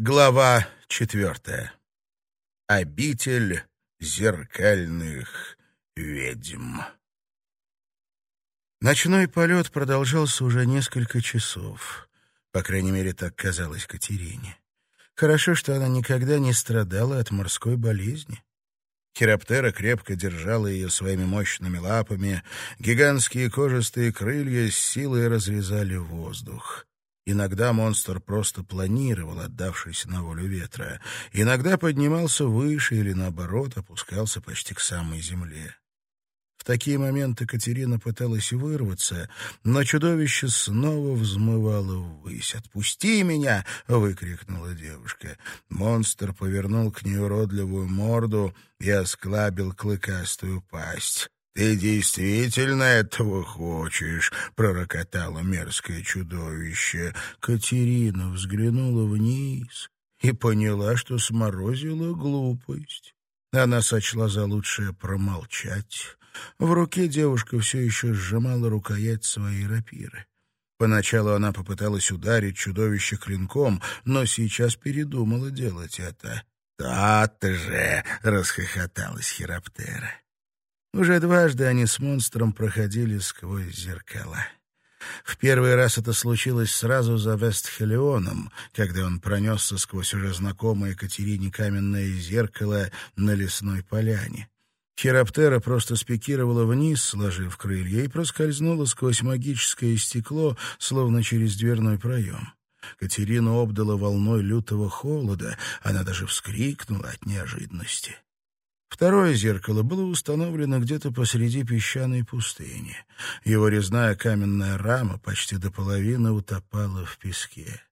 Глава четвертая. Обитель зеркальных ведьм. Ночной полет продолжался уже несколько часов. По крайней мере, так казалось Катерине. Хорошо, что она никогда не страдала от морской болезни. Хироптера крепко держала ее своими мощными лапами, гигантские кожистые крылья с силой разрезали воздух. Иногда монстр просто планировал, отдавшись на волю ветра. Иногда поднимался выше или, наоборот, опускался почти к самой земле. В такие моменты Катерина пыталась вырваться, но чудовище снова взмывало ввысь. «Отпусти меня!» — выкрикнула девушка. Монстр повернул к ней уродливую морду и осклабил клыкастую пасть. «Ты действительно этого хочешь?» — пророкотало мерзкое чудовище. Катерина взглянула вниз и поняла, что сморозила глупость. Она сочла за лучшее промолчать. В руке девушка все еще сжимала рукоять своей рапиры. Поначалу она попыталась ударить чудовище клинком, но сейчас передумала делать это. «Тот же!» — расхохоталась Хироптера. Уже дважды они с монстром проходили сквозь зеркала. В первый раз это случилось сразу за Вестхелионом, когда он пронесся сквозь уже знакомое Катерине каменное зеркало на лесной поляне. Хироптера просто спикировала вниз, сложив крылья, и проскользнула сквозь магическое стекло, словно через дверной проем. Катерину обдала волной лютого холода, она даже вскрикнула от неожиданности. Второе зеркало было установлено где-то посреди песчаной пустыни. Его резная каменная рама почти до половины утопала в песке.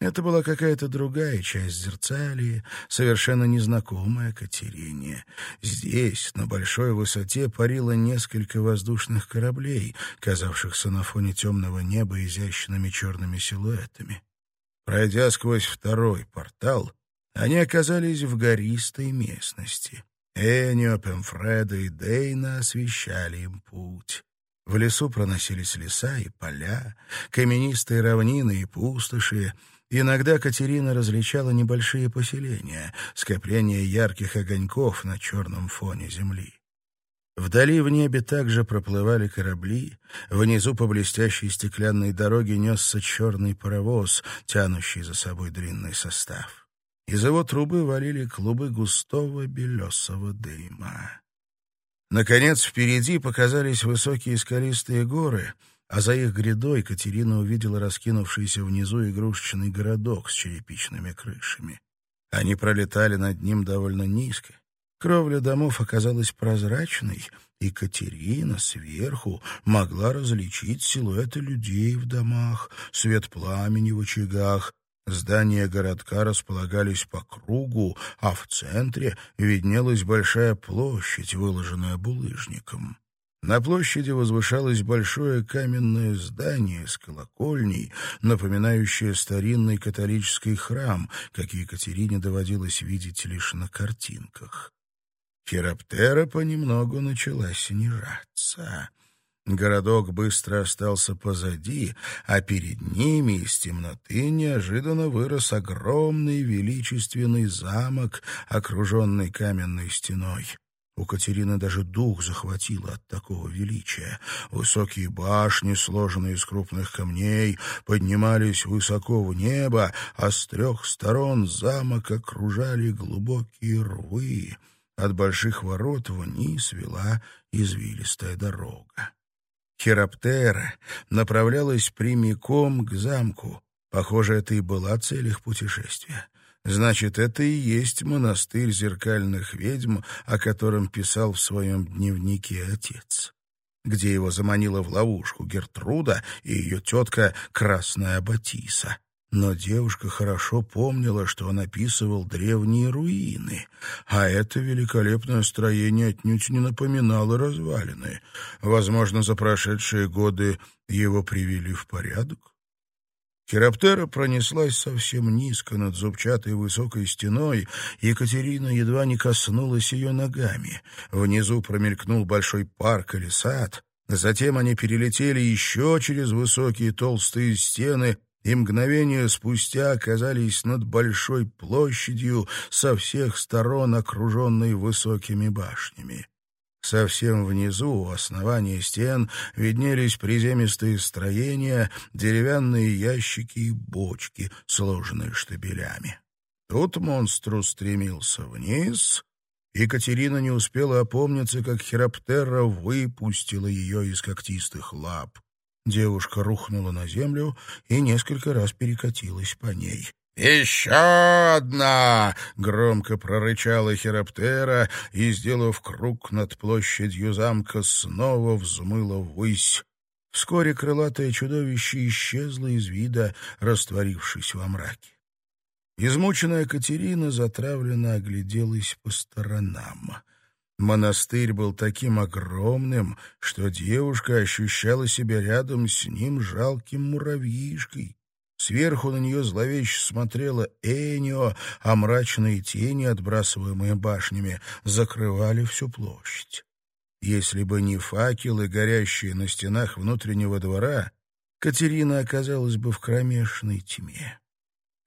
Это была какая-то другая часть зерцалии, совершенно незнакомая Катерине. Здесь, на большой высоте, парило несколько воздушных кораблей, казавшихся на фоне темного неба изящными черными силуэтами. Пройдя сквозь второй портал, они оказались в гористой местности. Энио, Пемфреда и Дейна освещали им путь. В лесу проносились леса и поля, каменистые равнины и пустоши. Иногда Катерина различала небольшие поселения, скопления ярких огоньков на черном фоне земли. Вдали в небе также проплывали корабли, внизу по блестящей стеклянной дороге несся черный паровоз, тянущий за собой длинный состав. Из его трубы валили клубы густого белесого дыма. Наконец, впереди показались высокие скалистые горы, а за их грядой Катерина увидела раскинувшийся внизу игрушечный городок с черепичными крышами. Они пролетали над ним довольно низко. Кровля домов оказалась прозрачной, и Катерина сверху могла различить силуэты людей в домах, свет пламени в очагах, Здания городка располагались по кругу, а в центре виднелась большая площадь, выложенная булыжником. На площади возвышалось большое каменное здание с колокольней, напоминающее старинный католический храм, какие Екатерине доводилось видеть лишь на картинках. Хироптера понемногу начала снижаться. Городок быстро остался позади, а перед ними из темноты неожиданно вырос огромный величественный замок, окруженный каменной стеной. У Катерины даже дух захватило от такого величия. Высокие башни, сложенные из крупных камней, поднимались высоко в небо, а с трех сторон замок окружали глубокие рвы. От больших ворот вниз вела извилистая дорога. Хироптера направлялась прямиком к замку. Похоже, это и была цель их путешествия. Значит, это и есть монастырь зеркальных ведьм, о котором писал в своем дневнике отец, где его заманила в ловушку Гертруда и ее тетка Красная Батиса. Но девушка хорошо помнила, что он описывал древние руины, а это великолепное строение отнюдь не напоминало развалины. Возможно, за прошедшие годы его привели в порядок. Хироптера пронеслась совсем низко над зубчатой высокой стеной, Екатерина едва не коснулась ее ногами. Внизу промелькнул большой парк или сад, затем они перелетели еще через высокие толстые стены и мгновение спустя оказались над большой площадью со всех сторон, окруженной высокими башнями. Совсем внизу, у основания стен, виднелись приземистые строения, деревянные ящики и бочки, сложенные штабелями. Тут монстр устремился вниз. Екатерина не успела опомниться, как Хироптера выпустила ее из когтистых лап. Девушка рухнула на землю и несколько раз перекатилась по ней. «Еще одна!» — громко прорычала Хироптера и, сделав круг над площадью замка, снова взмыла ввысь. Вскоре крылатое чудовище исчезло из вида, растворившись во мраке. Измученная Катерина затравленно огляделась по сторонам. Монастырь был таким огромным, что девушка ощущала себя рядом с ним жалким муравьишкой. Сверху на нее зловеще смотрела Энио, а мрачные тени, отбрасываемые башнями, закрывали всю площадь. Если бы не факелы, горящие на стенах внутреннего двора, Катерина оказалась бы в кромешной тьме.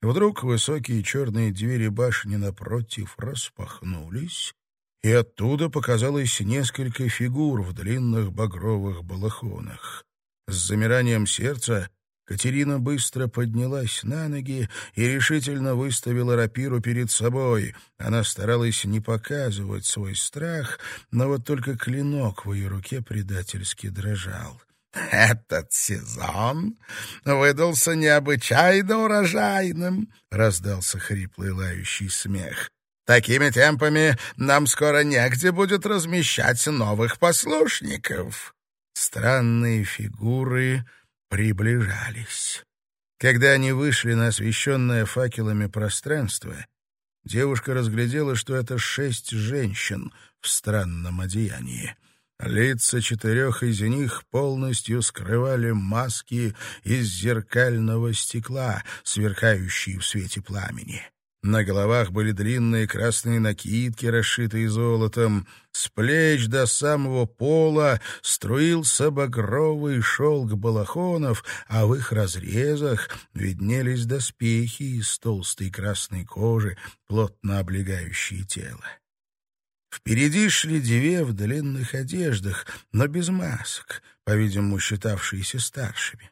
Вдруг высокие черные двери башни напротив распахнулись, и оттуда показалось несколько фигур в длинных багровых балахонах. С замиранием сердца Катерина быстро поднялась на ноги и решительно выставила рапиру перед собой. Она старалась не показывать свой страх, но вот только клинок в ее руке предательски дрожал. «Этот сезон выдался необычайно урожайным», — раздался хриплый лающий смех. «Такими темпами нам скоро негде будет размещать новых послушников». Странные фигуры приближались. Когда они вышли на освещенное факелами пространство, девушка разглядела, что это шесть женщин в странном одеянии. Лица четырех из них полностью скрывали маски из зеркального стекла, сверкающие в свете пламени. На головах были длинные красные накидки, расшитые золотом. С плеч до самого пола струился багровый шелк балахонов, а в их разрезах виднелись доспехи из толстой красной кожи, плотно облегающие тело. Впереди шли две в длинных одеждах, но без масок, по-видимому, считавшиеся старшими.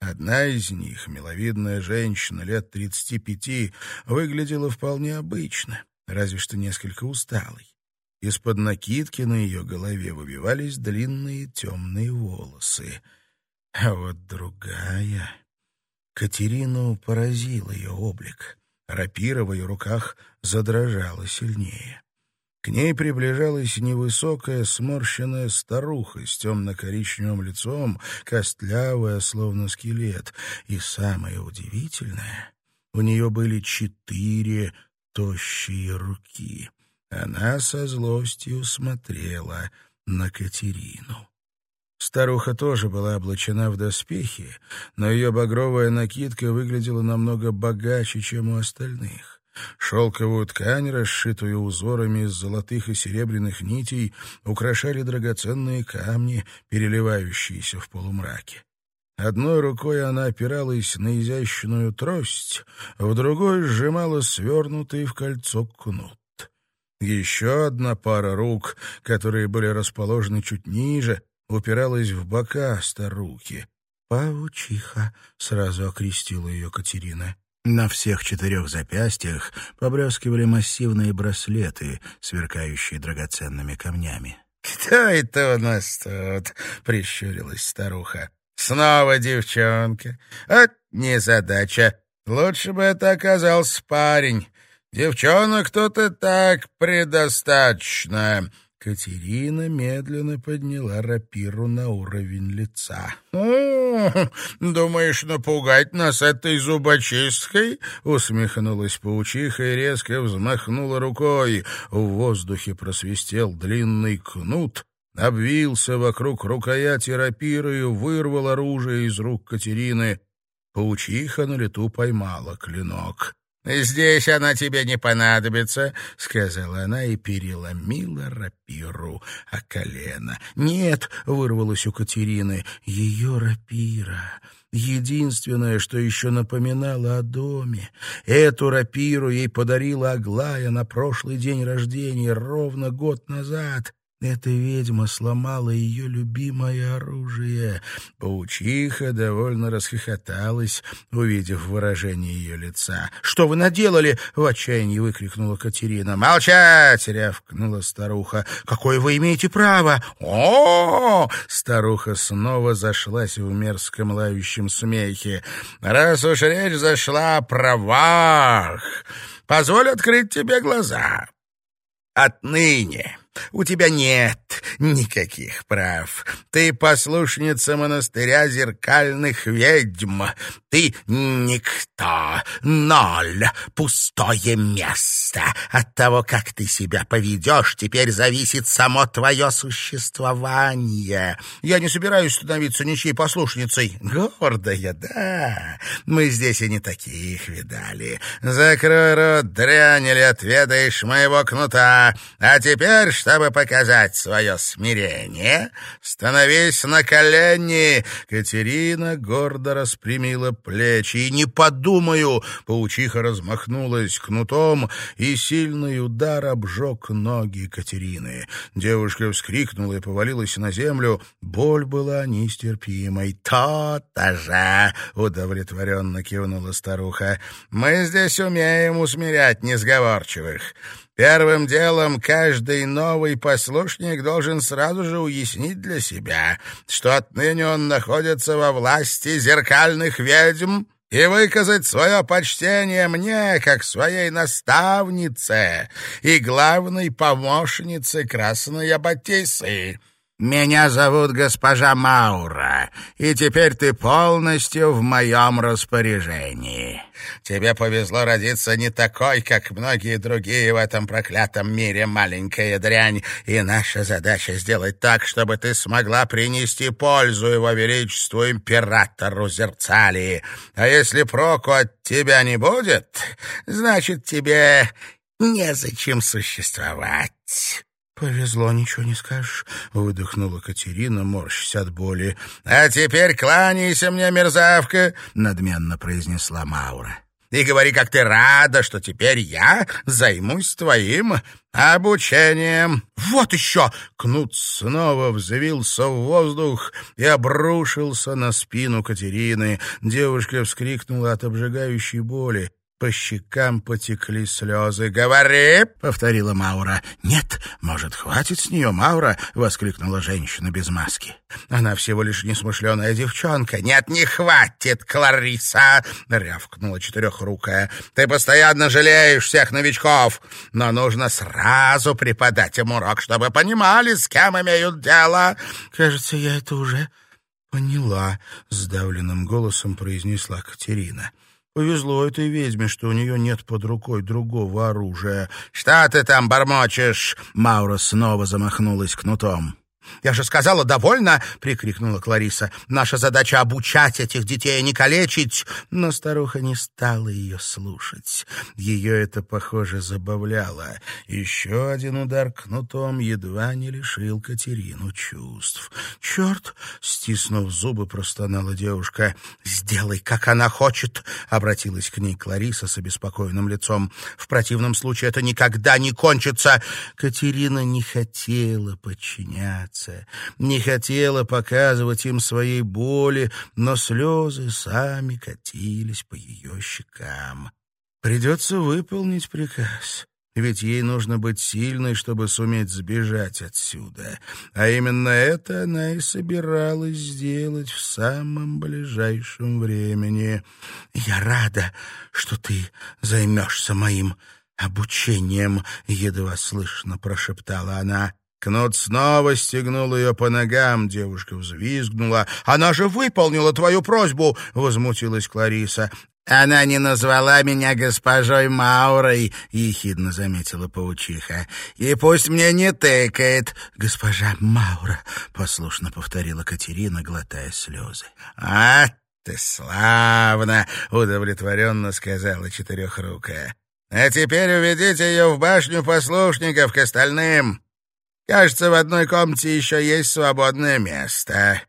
Одна из них, миловидная женщина лет тридцати пяти, выглядела вполне обычно, разве что несколько усталой. Из-под накидки на ее голове выбивались длинные темные волосы. А вот другая... Катерину поразил ее облик. Рапира в ее руках задрожала сильнее. К ней приближалась невысокая сморщенная старуха с темно-коричневым лицом, костлявая, словно скелет. И самое удивительное, у нее были четыре тощие руки. Она со злостью смотрела на Катерину. Старуха тоже была облачена в доспехи, но ее багровая накидка выглядела намного богаче, чем у остальных. Шелковую ткань, расшитую узорами из золотых и серебряных нитей, украшали драгоценные камни, переливающиеся в полумраке. Одной рукой она опиралась на изящную трость, в другой сжимала свернутый в кольцо кнут. Еще одна пара рук, которые были расположены чуть ниже, упиралась в бока старухи. «Паучиха», — сразу окрестила ее Катерина. На всех четырех запястьях поблескивали массивные браслеты, сверкающие драгоценными камнями. «Кто это у нас тут?» — прищурилась старуха. «Снова девчонка. От незадача. Лучше бы это оказался парень. Девчонок и так предостаточно». Катерина медленно подняла рапиру на уровень лица. «Думаешь напугать нас этой зубочисткой?» — усмехнулась паучиха и резко взмахнула рукой. В воздухе просвистел длинный кнут, обвился вокруг рукояти рапиры и вырвал оружие из рук Катерины. Паучиха на лету поймала клинок. «Здесь она тебе не понадобится», — сказала она и переломила рапиру о колено. «Нет», — вырвалось у Катерины, — «ее рапира». Единственное, что еще напоминало о доме. Эту рапиру ей подарила Аглая на прошлый день рождения, ровно год назад. Эта ведьма сломала ее любимое оружие. Паучиха довольно расхохоталась, увидев выражение ее лица. «Что вы наделали?» — в отчаянии выкрикнула Катерина. «Молчать!» — рявкнула старуха. «Какое вы имеете право?» «О!» — старуха снова зашлась в мерзком лающем смехе. «Раз уж речь зашла о правах, позволь открыть тебе глаза. Отныне...» У тебя нет никаких прав. Ты послушница монастыря зеркальных ведьм. Ты никто, ноль, пустое место. От того, как ты себя поведешь, теперь зависит само твое существование. Я не собираюсь становиться ничьей послушницей. Гордая, да. Мы здесь и не таких видали. Закрой рот, дрянь, или отведаешь моего кнута. А теперь чтобы показать свое смирение, становись на колени!» Катерина гордо распрямила плечи. «И не подумаю!» Паучиха размахнулась кнутом, и сильный удар обжег ноги Катерины. Девушка вскрикнула и повалилась на землю. Боль была нестерпимой. «То-то же!» — удовлетворенно кивнула старуха. «Мы здесь умеем усмирять несговорчивых. Первым делом каждый новый послушник должен сразу же уяснить для себя, что отныне он находится во власти зеркальных ведьм и выказать свое почтение мне, как своей наставнице и главной помощнице Красной Аббатисы. «Меня зовут госпожа Маура, и теперь ты полностью в моем распоряжении. Тебе повезло родиться не такой, как многие другие в этом проклятом мире, маленькая дрянь, и наша задача сделать так, чтобы ты смогла принести пользу его величеству императору Зерцалии. А если проку от тебя не будет, значит, тебе незачем существовать». «Повезло, ничего не скажешь», — выдохнула Катерина, морщась от боли. «А теперь кланяйся мне, мерзавка», — надменно произнесла Маура. «И говори, как ты рада, что теперь я займусь твоим обучением». «Вот еще!» — Кнут снова взвился в воздух и обрушился на спину Катерины. Девушка вскрикнула от обжигающей боли. По щекам потекли слезы. «Говори!» — повторила Маура. «Нет, может, хватит с нее, Маура?» — воскликнула женщина без маски. «Она всего лишь несмышленая девчонка». «Нет, не хватит, Клариса!» — рявкнула четырехрукая. «Ты постоянно жалеешь всех новичков, но нужно сразу преподать им урок, чтобы понимали, с кем имеют дело». «Кажется, я это уже поняла», — сдавленным голосом произнесла Катерина. Повезло этой ведьме, что у нее нет под рукой другого оружия. «Что ты там бормочешь?» Маура снова замахнулась кнутом. «Я же сказала, довольно!» — прикрикнула Клариса. «Наша задача — обучать этих детей, а не калечить!» Но старуха не стала ее слушать. Ее это, похоже, забавляло. Еще один удар кнутом едва не лишил Катерину чувств. «Черт!» — стиснув зубы, простонала девушка. «Сделай, как она хочет!» — обратилась к ней Клариса с обеспокоенным лицом. «В противном случае это никогда не кончится!» Катерина не хотела подчиняться сердце, не хотела показывать им своей боли, но слезы сами катились по ее щекам. Придется выполнить приказ, ведь ей нужно быть сильной, чтобы суметь сбежать отсюда. А именно это она и собиралась сделать в самом ближайшем времени. «Я рада, что ты займешься моим обучением», — едва слышно прошептала она. Кнут снова стегнул ее по ногам, девушка взвизгнула. «Она же выполнила твою просьбу!» — возмутилась Клариса. «Она не назвала меня госпожой Маурой», — ехидно заметила паучиха. «И пусть мне не тыкает». «Госпожа Маура», — послушно повторила Катерина, глотая слезы. «А ты славно!» — удовлетворенно сказала четырехрукая. «А теперь уведите ее в башню послушников к остальным. Кажется, в одной комнате еще есть свободное место.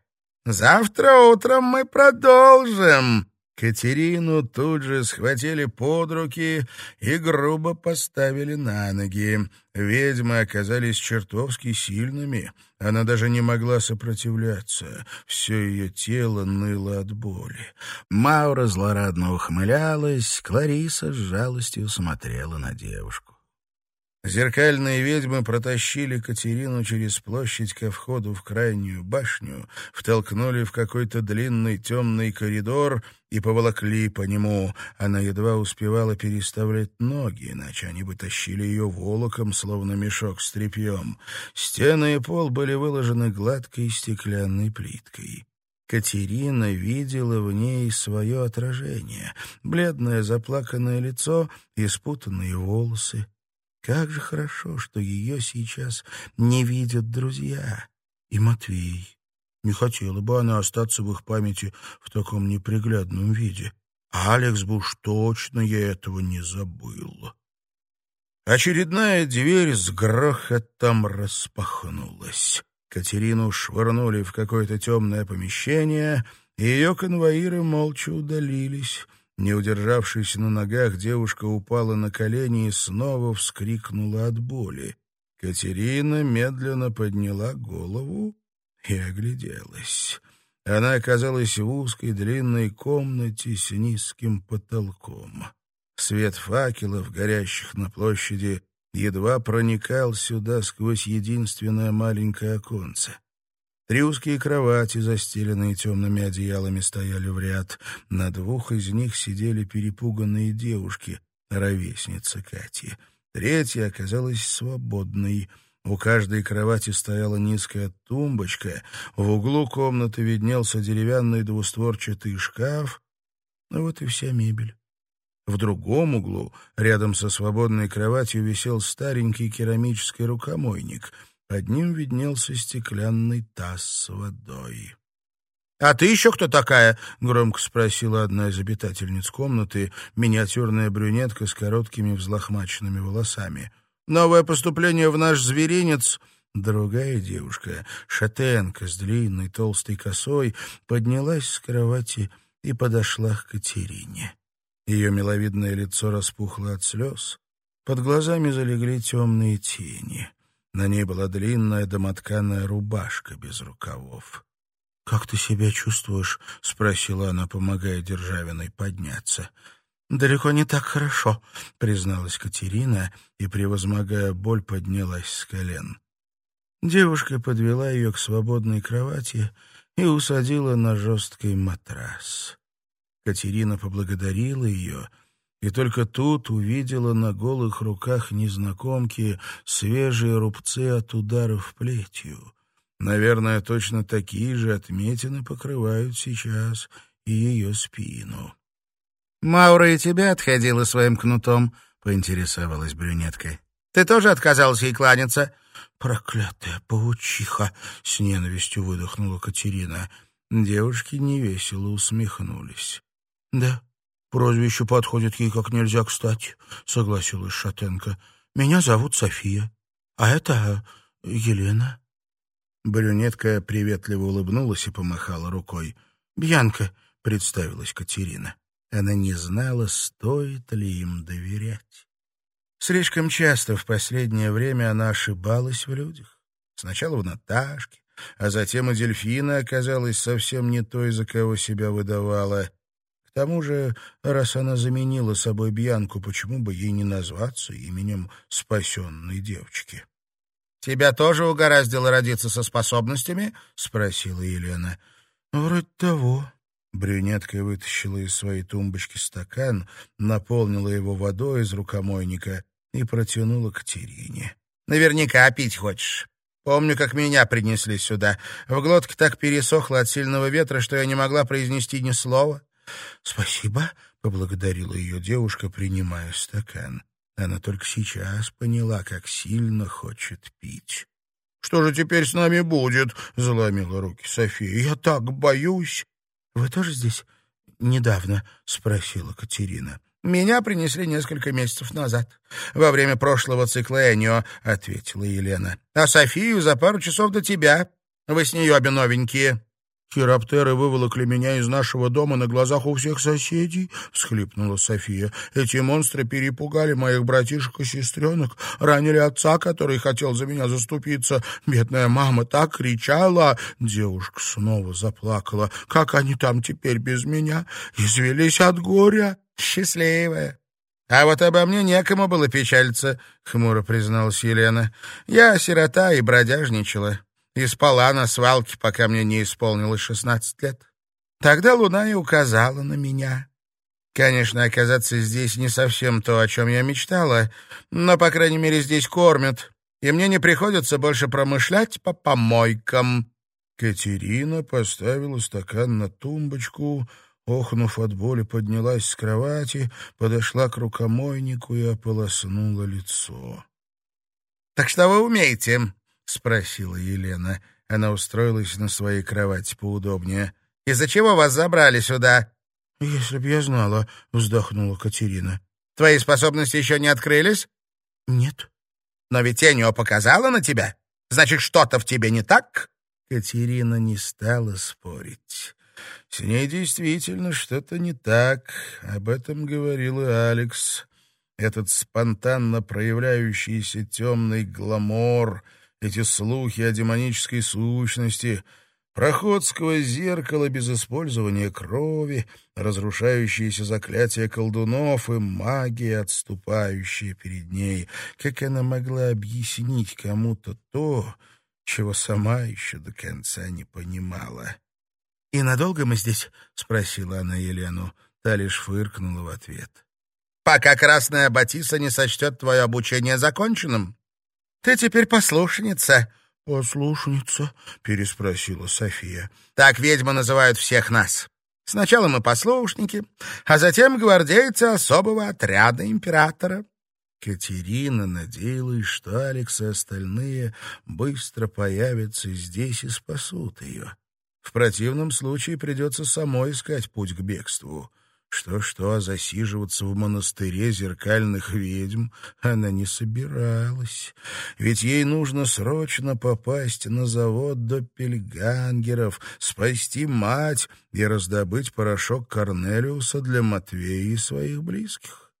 Завтра утром мы продолжим». Катерину тут же схватили под руки и грубо поставили на ноги. Ведьмы оказались чертовски сильными. Она даже не могла сопротивляться. Все ее тело ныло от боли. Маура злорадно ухмылялась, Клариса с жалостью смотрела на девушку. Зеркальные ведьмы протащили Катерину через площадь ко входу в крайнюю башню, втолкнули в какой-то длинный темный коридор и поволокли по нему. Она едва успевала переставлять ноги, иначе они бы тащили ее волоком, словно мешок с тряпьем. Стены и пол были выложены гладкой стеклянной плиткой. Катерина видела в ней свое отражение. Бледное заплаканное лицо и спутанные волосы. Как же хорошо, что ее сейчас не видят друзья. И Матвей. Не хотела бы она остаться в их памяти в таком неприглядном виде. А Алекс бы уж точно я этого не забыл. Очередная дверь с грохотом распахнулась. Катерину швырнули в какое-то темное помещение, и ее конвоиры молча удалились. Не удержавшись на ногах, девушка упала на колени и снова вскрикнула от боли. Катерина медленно подняла голову и огляделась. Она оказалась в узкой длинной комнате с низким потолком. Свет факелов, горящих на площади, едва проникал сюда сквозь единственное маленькое оконце. Три узкие кровати, застеленные темными одеялами, стояли в ряд. На двух из них сидели перепуганные девушки, ровесница Кати. Третья оказалась свободной. У каждой кровати стояла низкая тумбочка, в углу комнаты виднелся деревянный двустворчатый шкаф. Ну вот и вся мебель. В другом углу, рядом со свободной кроватью, висел старенький керамический рукомойник — под ним виднелся стеклянный таз с водой. «А ты еще кто такая?» — громко спросила одна из обитательниц комнаты, миниатюрная брюнетка с короткими взлохмаченными волосами. «Новое поступление в наш зверинец...» Другая девушка, шатенка с длинной толстой косой, поднялась с кровати и подошла к Катерине. Ее миловидное лицо распухло от слез, под глазами залегли темные тени. На ней была длинная домотканая рубашка без рукавов. «Как ты себя чувствуешь?» — спросила она, помогая Державиной подняться. «Далеко не так хорошо», — призналась Катерина и, превозмогая боль, поднялась с колен. Девушка подвела ее к свободной кровати и усадила на жесткий матрас. Катерина поблагодарила ее — и только тут увидела на голых руках незнакомки свежие рубцы от ударов плетью. Наверное, точно такие же отметины покрывают сейчас и ее спину. «Маура и тебя отходила своим кнутом», — поинтересовалась брюнетка. «Ты тоже отказался ей кланяться?» «Проклятая паучиха!» — с ненавистью выдохнула Катерина. Девушки невесело усмехнулись. «Да, Прозвище подходит ей как нельзя кстати, — согласилась Шатенко. — Меня зовут София, а это Елена. Брюнетка приветливо улыбнулась и помахала рукой. — Бьянка, — представилась Катерина. Она не знала, стоит ли им доверять. Слишком часто в последнее время она ошибалась в людях. Сначала в Наташке, а затем и дельфина оказалась совсем не той, за кого себя выдавала. К тому же, раз она заменила собой Бьянку, почему бы ей не назваться именем спасенной девочки? — Тебя тоже угораздило родиться со способностями? — спросила Елена. — Вроде того. Брюнетка вытащила из своей тумбочки стакан, наполнила его водой из рукомойника и протянула к Терине. — Наверняка пить хочешь. Помню, как меня принесли сюда. В глотке так пересохло от сильного ветра, что я не могла произнести ни слова. «Спасибо», — поблагодарила ее девушка, принимая стакан. Она только сейчас поняла, как сильно хочет пить. «Что же теперь с нами будет?» — заломила руки София. «Я так боюсь!» «Вы тоже здесь недавно?» — спросила Катерина. «Меня принесли несколько месяцев назад, во время прошлого цикла Энио», — ответила Елена. «А Софию за пару часов до тебя. Вы с нее обе новенькие». «Хироптеры выволокли меня из нашего дома на глазах у всех соседей», — всхлипнула София. «Эти монстры перепугали моих братишек и сестренок, ранили отца, который хотел за меня заступиться. Бедная мама так кричала!» Девушка снова заплакала. «Как они там теперь без меня? Извелись от горя!» «Счастливая!» «А вот обо мне некому было печалиться», — хмуро призналась Елена. «Я сирота и бродяжничала и спала на свалке, пока мне не исполнилось шестнадцать лет. Тогда луна и указала на меня. Конечно, оказаться здесь не совсем то, о чем я мечтала, но, по крайней мере, здесь кормят, и мне не приходится больше промышлять по помойкам». Катерина поставила стакан на тумбочку, охнув от боли, поднялась с кровати, подошла к рукомойнику и ополоснула лицо. «Так что вы умеете?» — спросила Елена. Она устроилась на своей кровати поудобнее. «Из-за чего вас забрали сюда?» «Если б я знала», — вздохнула Катерина. «Твои способности еще не открылись?» «Нет». «Но ведь Тенио показала на тебя. Значит, что-то в тебе не так?» Катерина не стала спорить. С ней действительно что-то не так. Об этом говорил и Алекс. Этот спонтанно проявляющийся темный гламор — эти слухи о демонической сущности, проход сквозь зеркало без использования крови, разрушающиеся заклятия колдунов и магия, отступающая перед ней. Как она могла объяснить кому-то то, чего сама еще до конца не понимала? — И надолго мы здесь? — спросила она Елену. Та лишь фыркнула в ответ. — Пока Красная Батиса не сочтет твое обучение законченным. Ты теперь послушница». «Послушница?» — переспросила София. «Так ведьмы называют всех нас. Сначала мы послушники, а затем гвардейцы особого отряда императора». Катерина надеялась, что Алекс и остальные быстро появятся здесь и спасут ее. В противном случае придется самой искать путь к бегству. Что-что, а засиживаться в монастыре зеркальных ведьм она не собиралась. Ведь ей нужно срочно попасть на завод до пельгангеров, спасти мать и раздобыть порошок Корнелиуса для Матвея и своих близких.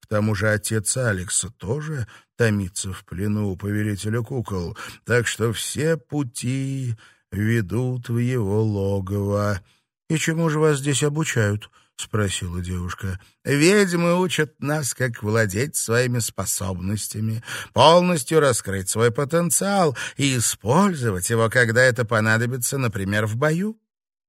К тому же отец Алекса тоже томится в плену у повелителя кукол, так что все пути ведут в его логово. «И чему же вас здесь обучают?» — спросила девушка. «Ведьмы учат нас, как владеть своими способностями, полностью раскрыть свой потенциал и использовать его, когда это понадобится, например, в бою.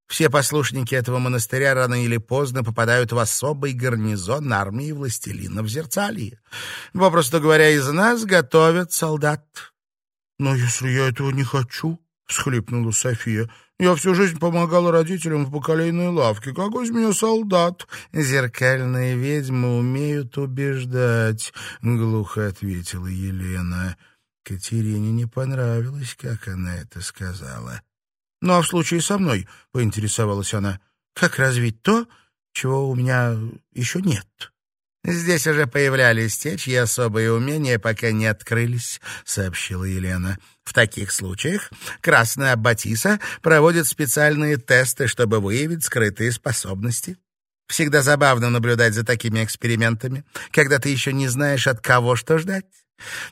Все послушники этого монастыря рано или поздно попадают в особый гарнизон армии властелинов Зерцалии. Попросту говоря, из нас готовят солдат». «Но если я этого не хочу?» — всхлипнула София. Я всю жизнь помогала родителям в бакалейной лавке. Какой из меня солдат? Зеркальные ведьмы умеют убеждать, — глухо ответила Елена. Катерине не понравилось, как она это сказала. «Ну а в случае со мной?» — поинтересовалась она. «Как развить то, чего у меня еще нет?» «Здесь уже появлялись те, чьи особые умения пока не открылись», — сообщила Елена. «В таких случаях Красная Аббатиса проводит специальные тесты, чтобы выявить скрытые способности. Всегда забавно наблюдать за такими экспериментами, когда ты еще не знаешь, от кого что ждать.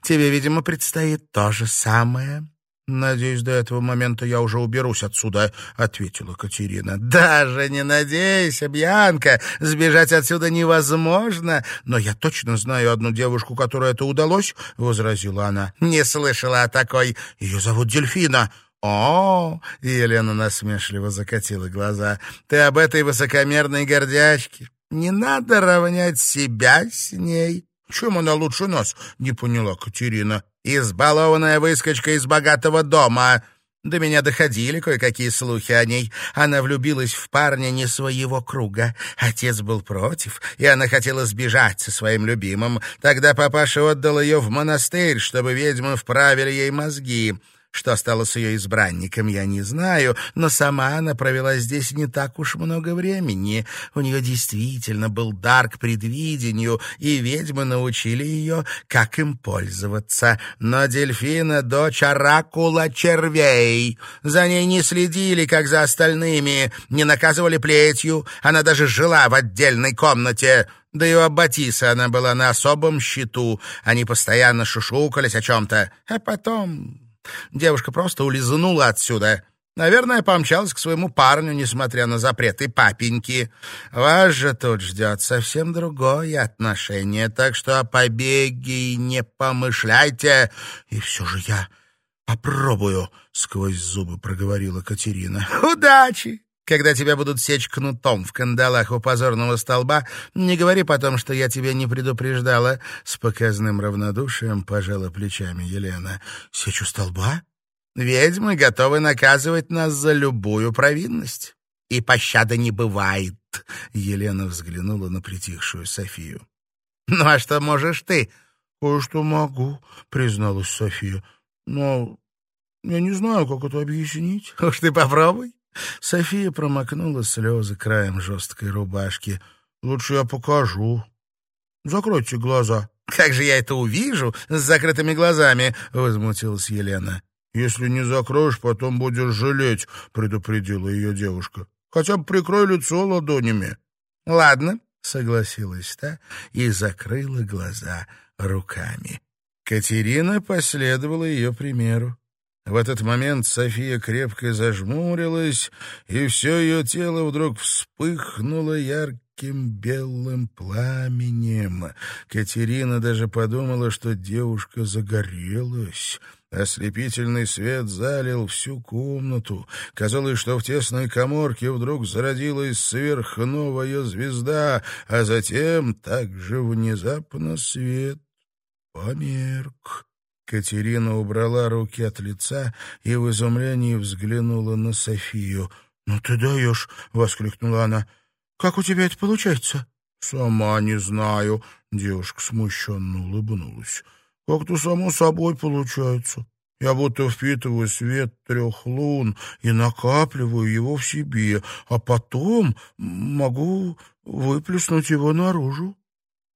Тебе, видимо, предстоит то же самое». «Надеюсь, до этого момента я уже уберусь отсюда», — ответила Катерина. «Даже не надейся, Бьянка, сбежать отсюда невозможно. Но я точно знаю одну девушку, которой это удалось», — возразила она. «Не слышала о такой. Ее зовут Дельфина». «О!» — Елена насмешливо закатила глаза. «Ты об этой высокомерной гордячке. Не надо равнять себя с ней». «Чем она лучше нас?» — не поняла Катерина. «Избалованная выскочка из богатого дома!» До меня доходили кое-какие слухи о ней. Она влюбилась в парня не своего круга. Отец был против, и она хотела сбежать со своим любимым. Тогда папаша отдал ее в монастырь, чтобы ведьмы вправили ей мозги. Что стало с ее избранником, я не знаю, но сама она провела здесь не так уж много времени. У нее действительно был дар к предвидению, и ведьмы научили ее, как им пользоваться. Но дельфина — дочь оракула червей. За ней не следили, как за остальными, не наказывали плетью. Она даже жила в отдельной комнате. Да и у Аббатиса она была на особом счету. Они постоянно шушукались о чем-то. А потом Девушка просто улизнула отсюда. Наверное, помчалась к своему парню, несмотря на запреты папеньки. Вас же тут ждет совсем другое отношение, так что о побеге не помышляйте. И все же я попробую, — сквозь зубы проговорила Катерина. Удачи! Когда тебя будут сечь кнутом в кандалах у позорного столба, не говори потом, что я тебя не предупреждала. С показным равнодушием пожала плечами Елена. Сечь у столба? Ведьмы готовы наказывать нас за любую провинность. И пощады не бывает. Елена взглянула на притихшую Софию. Ну а что можешь ты? Кое-что могу, призналась София. Но я не знаю, как это объяснить. Уж ты попробуй. София промокнула слезы краем жесткой рубашки. «Лучше я покажу. Закройте глаза». «Как же я это увижу с закрытыми глазами?» — возмутилась Елена. «Если не закроешь, потом будешь жалеть», — предупредила ее девушка. «Хотя бы прикрой лицо ладонями». «Ладно», — согласилась та и закрыла глаза руками. Катерина последовала ее примеру. В этот момент София крепко зажмурилась, и все ее тело вдруг вспыхнуло ярким белым пламенем. Катерина даже подумала, что девушка загорелась. Ослепительный свет залил всю комнату. Казалось, что в тесной коморке вдруг зародилась сверхновая звезда, а затем также внезапно свет померк. Катерина убрала руки от лица и в изумлении взглянула на Софию. «Ну ты даешь!» — воскликнула она. «Как у тебя это получается?» «Сама не знаю», — девушка смущенно улыбнулась. «Как-то само собой получается. Я будто впитываю свет трех лун и накапливаю его в себе, а потом могу выплеснуть его наружу,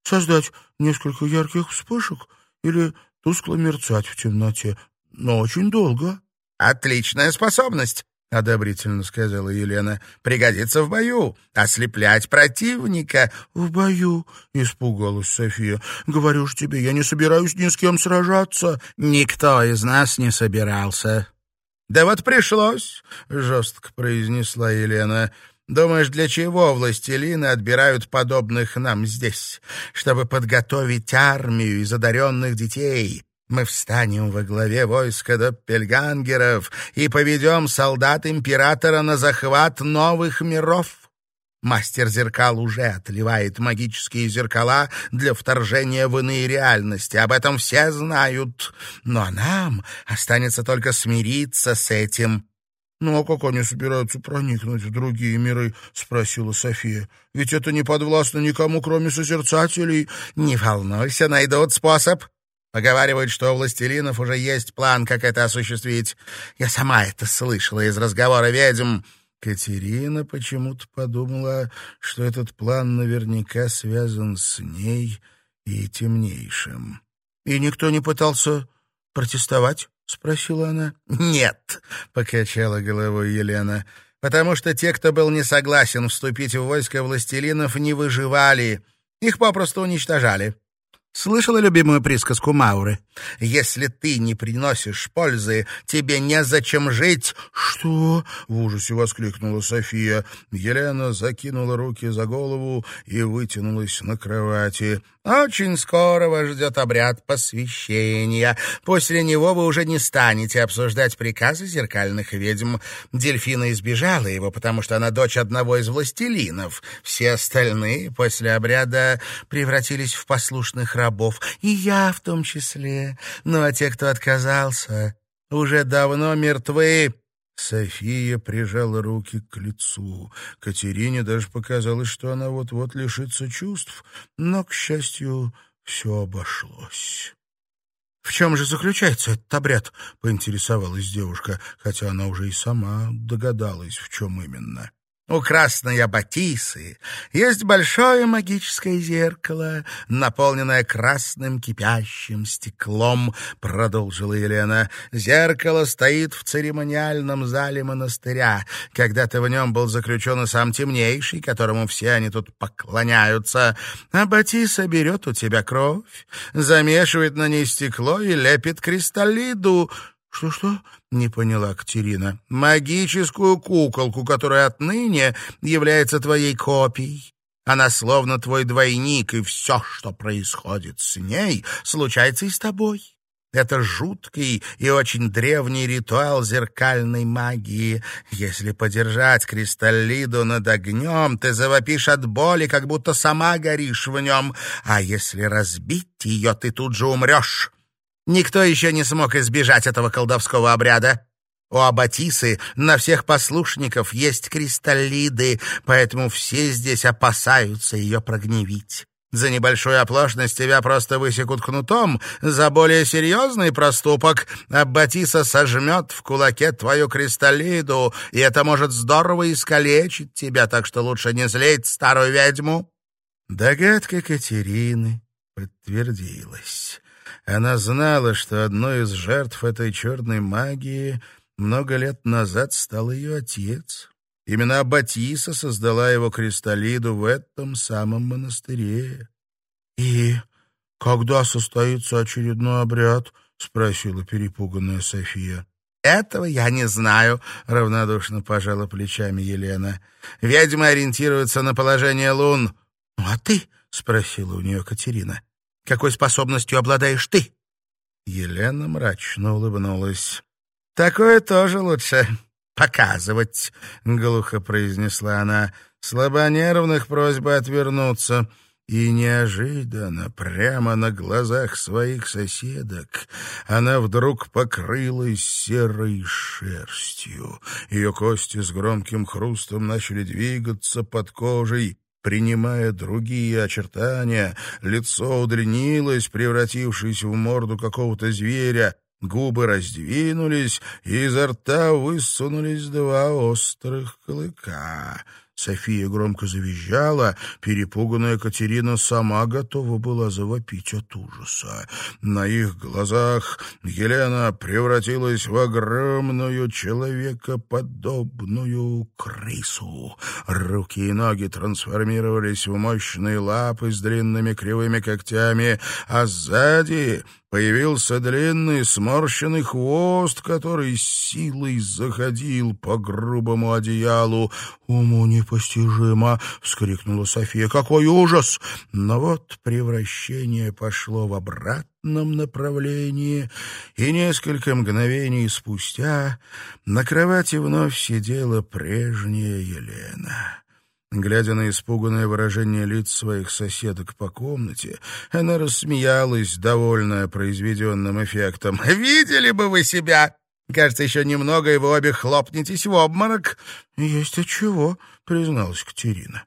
создать несколько ярких вспышек или тускло мерцать в темноте, но очень долго. «Отличная способность!» — одобрительно сказала Елена. «Пригодится в бою. Ослеплять противника». «В бою?» — испугалась София. «Говорю ж тебе, я не собираюсь ни с кем сражаться». «Никто из нас не собирался». «Да вот пришлось», — жестко произнесла Елена. Думаешь, для чего властелины отбирают подобных нам здесь? Чтобы подготовить армию из одаренных детей. Мы встанем во главе войска доппельгангеров и поведем солдат императора на захват новых миров. Мастер зеркал уже отливает магические зеркала для вторжения в иные реальности. Об этом все знают. Но нам останется только смириться с этим «Ну а как они собираются проникнуть в другие миры?» — спросила София. «Ведь это не подвластно никому, кроме созерцателей». «Не волнуйся, найдут способ». Поговаривают, что у властелинов уже есть план, как это осуществить. Я сама это слышала из разговора ведьм. Катерина почему-то подумала, что этот план наверняка связан с ней и темнейшим. И никто не пытался протестовать? — спросила она. «Нет», — покачала головой Елена, «потому что те, кто был не согласен вступить в войско властелинов, не выживали, их попросту уничтожали. Слышала любимую присказку Мауры? «Если ты не приносишь пользы, тебе незачем жить». «Что?» — в ужасе воскликнула София. Елена закинула руки за голову и вытянулась на кровати. Очень скоро вас ждет обряд посвящения. После него вы уже не станете обсуждать приказы зеркальных ведьм. Дельфина избежала его, потому что она дочь одного из властелинов. Все остальные после обряда превратились в послушных рабов, и я в том числе. Ну а те, кто отказался, уже давно мертвы. София прижала руки к лицу. Катерине даже показалось, что она вот-вот лишится чувств, но, к счастью, все обошлось. — В чем же заключается этот обряд?» — поинтересовалась девушка, хотя она уже и сама догадалась, в чем именно. У красной аббатисы есть большое магическое зеркало, наполненное красным кипящим стеклом, — продолжила Елена. Зеркало стоит в церемониальном зале монастыря. Когда-то в нем был заключен и сам темнейший, которому все они тут поклоняются. Аббатиса берет у тебя кровь, замешивает на ней стекло и лепит кристаллиду. «Что-что?» — не поняла Катерина. «Магическую куколку, которая отныне является твоей копией. Она словно твой двойник, и все, что происходит с ней, случается и с тобой». Это жуткий и очень древний ритуал зеркальной магии. Если подержать кристаллиду над огнем, ты завопишь от боли, как будто сама горишь в нем. А если разбить ее, ты тут же умрешь. Никто еще не смог избежать этого колдовского обряда. У Аббатисы на всех послушников есть кристаллиды, поэтому все здесь опасаются ее прогневить. За небольшую оплошность тебя просто высекут кнутом, за более серьезный проступок Аббатиса сожмет в кулаке твою кристаллиду, и это может здорово искалечить тебя, так что лучше не злить старую ведьму». Догадка Катерины подтвердилась. Она знала, что одной из жертв этой черной магии много лет назад стал ее отец. Именно Аббатиса создала его кристаллиду в этом самом монастыре. — И когда состоится очередной обряд? — спросила перепуганная София. — Этого я не знаю, — равнодушно пожала плечами Елена. — Ведьмы ориентируются на положение лун. — Ну, а ты? — спросила у нее Катерина. Какой способностью обладаешь ты?» Елена мрачно улыбнулась. «Такое тоже лучше показывать», — глухо произнесла она. Слабонервных просьба отвернуться. И неожиданно, прямо на глазах своих соседок, она вдруг покрылась серой шерстью. Ее кости с громким хрустом начали двигаться под кожей, Принимая другие очертания, лицо удлинилось, превратившись в морду какого-то зверя, губы раздвинулись, и изо рта высунулись два острых клыка. София громко завизжала, перепуганная Катерина сама готова была завопить от ужаса. На их глазах Елена превратилась в огромную человекоподобную крысу. Руки и ноги трансформировались в мощные лапы с длинными кривыми когтями, а сзади Появился длинный сморщенный хвост, который силой заходил по грубому одеялу. «Уму непостижимо!» — вскрикнула София. «Какой ужас!» Но вот превращение пошло в обратном направлении, и несколько мгновений спустя на кровати вновь сидела прежняя Елена. Глядя на испуганное выражение лиц своих соседок по комнате, она рассмеялась, довольная произведенным эффектом. «Видели бы вы себя! Кажется, еще немного, и вы обе хлопнетесь в обморок». «Есть отчего», — призналась Катерина.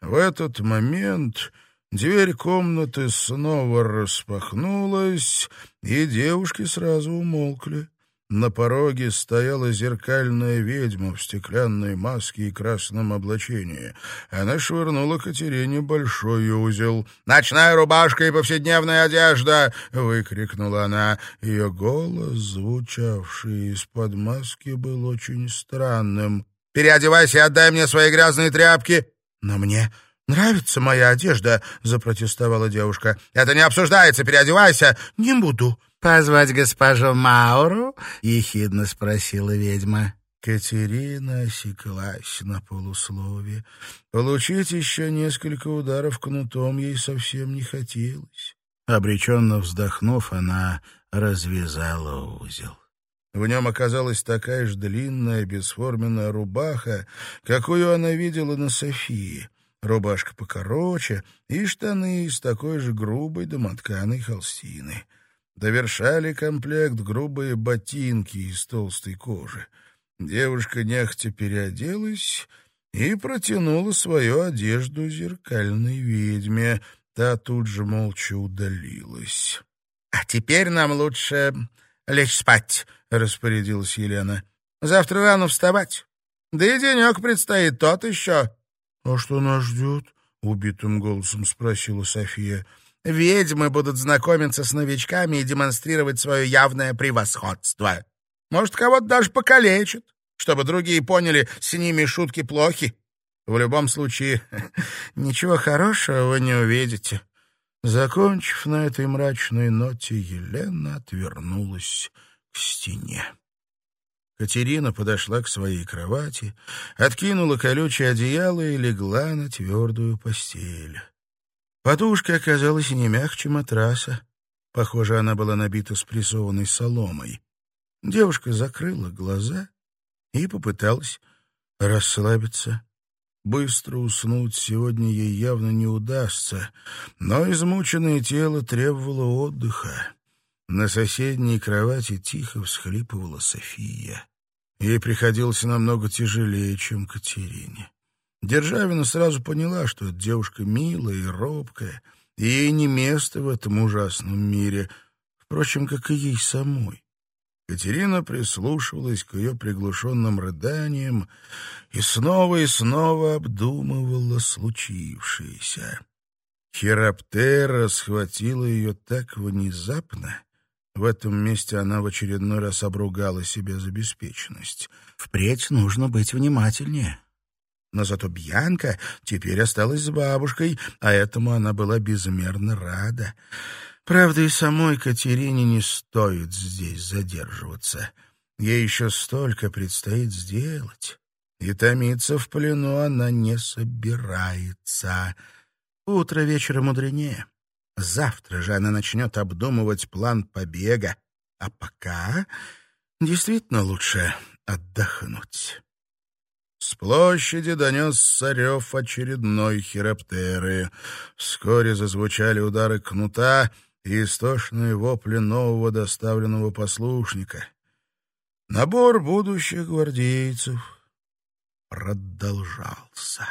В этот момент дверь комнаты снова распахнулась, и девушки сразу умолкли. На пороге стояла зеркальная ведьма в стеклянной маске и красном облачении. Она швырнула Катерине большой узел. «Ночная рубашка и повседневная одежда!» — выкрикнула она. Ее голос, звучавший из-под маски, был очень странным. «Переодевайся и отдай мне свои грязные тряпки!» «Но мне нравится моя одежда!» — запротестовала девушка. «Это не обсуждается! Переодевайся!» «Не буду!» «Позвать госпожу Мауру?» — ехидно спросила ведьма. Катерина осеклась на полуслове. Получить еще несколько ударов кнутом ей совсем не хотелось. Обреченно вздохнув, она развязала узел. В нем оказалась такая же длинная бесформенная рубаха, какую она видела на Софии. Рубашка покороче и штаны из такой же грубой домотканой холстины. Довершали комплект грубые ботинки из толстой кожи. Девушка нехотя переоделась и протянула свою одежду зеркальной ведьме. Та тут же молча удалилась. «А теперь нам лучше лечь спать», — распорядилась Елена. «Завтра рано вставать. Да и денек предстоит тот еще». «А что нас ждет?» — убитым голосом спросила София. «Ведьмы будут знакомиться с новичками и демонстрировать свое явное превосходство. Может, кого-то даже покалечат, чтобы другие поняли, с ними шутки плохи. В любом случае, ничего хорошего вы не увидите». Закончив на этой мрачной ноте, Елена отвернулась к стене. Катерина подошла к своей кровати, откинула колючее одеяло и легла на твердую постель. Подушка оказалась не мягче матраса. Похоже, она была набита спрессованной соломой. Девушка закрыла глаза и попыталась расслабиться. Быстро уснуть сегодня ей явно не удастся, но измученное тело требовало отдыха. На соседней кровати тихо всхлипывала София. Ей приходилось намного тяжелее, чем Катерине. Державина сразу поняла, что эта девушка милая и робкая, и ей не место в этом ужасном мире, впрочем, как и ей самой. Катерина прислушивалась к ее приглушенным рыданиям и снова и снова обдумывала случившееся. Хироптера схватила ее так внезапно. В этом месте она в очередной раз обругала себя за беспечность. Впредь нужно быть внимательнее. Но зато Бьянка теперь осталась с бабушкой, а этому она была безмерно рада. Правда, и самой Катерине не стоит здесь задерживаться. Ей еще столько предстоит сделать. И томиться в плену она не собирается. Утро вечера мудренее. Завтра же она начнет обдумывать план побега. А пока действительно лучше отдохнуть. С площади донесся рев очередной хироптеры. Вскоре зазвучали удары кнута, и истошные вопли нового доставленного послушника. Набор будущих гвардейцев продолжался.